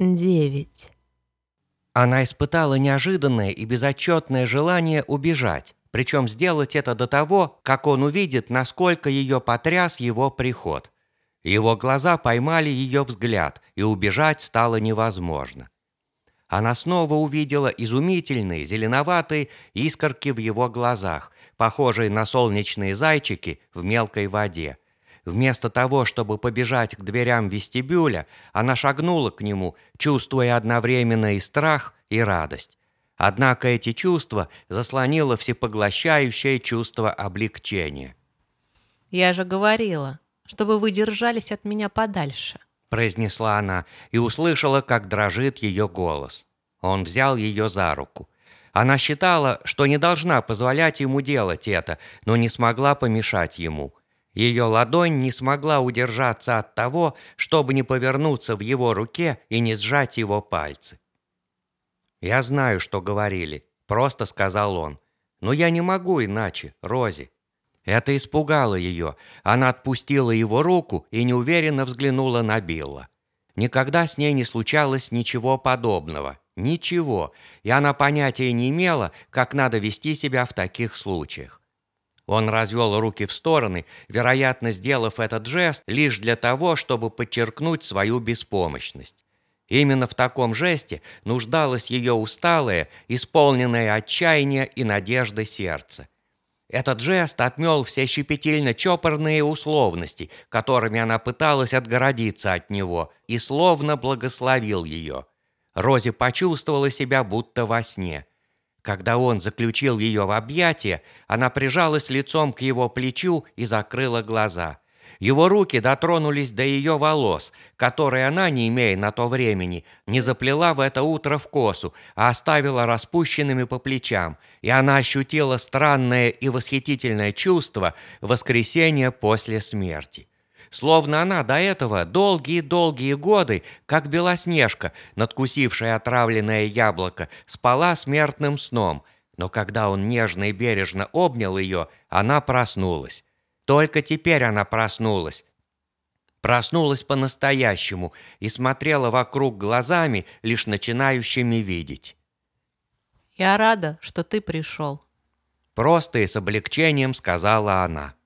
девять. Она испытала неожиданное и безотчетное желание убежать, причем сделать это до того, как он увидит, насколько ее потряс его приход. Его глаза поймали ее взгляд, и убежать стало невозможно. Она снова увидела изумительные зеленоватые искорки в его глазах, похожие на солнечные зайчики в мелкой воде. Вместо того, чтобы побежать к дверям вестибюля, она шагнула к нему, чувствуя одновременно и страх, и радость. Однако эти чувства заслонило всепоглощающее чувство облегчения. Я же говорила, чтобы вы держались от меня подальше. произнесла она и услышала, как дрожит ее голос. Он взял ее за руку. Она считала, что не должна позволять ему делать это, но не смогла помешать ему. Ее ладонь не смогла удержаться от того, чтобы не повернуться в его руке и не сжать его пальцы. «Я знаю, что говорили», — просто сказал он. «Но я не могу иначе, Рози». Это испугало ее. Она отпустила его руку и неуверенно взглянула на Билла. Никогда с ней не случалось ничего подобного. Ничего. И она понятия не имела, как надо вести себя в таких случаях. Он развел руки в стороны, вероятно, сделав этот жест лишь для того, чтобы подчеркнуть свою беспомощность. Именно в таком жесте нуждалось ее усталое, исполненное отчаяния и надежды сердце. Этот жест отмел все щепетильно-чопорные условности, которыми она пыталась отгородиться от него, и словно благословил ее. Рози почувствовала себя будто во сне – когда он заключил ее в объятия, она прижалась лицом к его плечу и закрыла глаза. Его руки дотронулись до ее волос, которые она, не имея на то времени, не заплела в это утро в косу, а оставила распущенными по плечам, и она ощутила странное и восхитительное чувство воскресения после смерти. Словно она до этого долгие-долгие годы, как Белоснежка, надкусившая отравленное яблоко, спала смертным сном. Но когда он нежно и бережно обнял ее, она проснулась. Только теперь она проснулась. Проснулась по-настоящему и смотрела вокруг глазами, лишь начинающими видеть. Я рада, что ты пришел. Просто и с облегчением сказала она.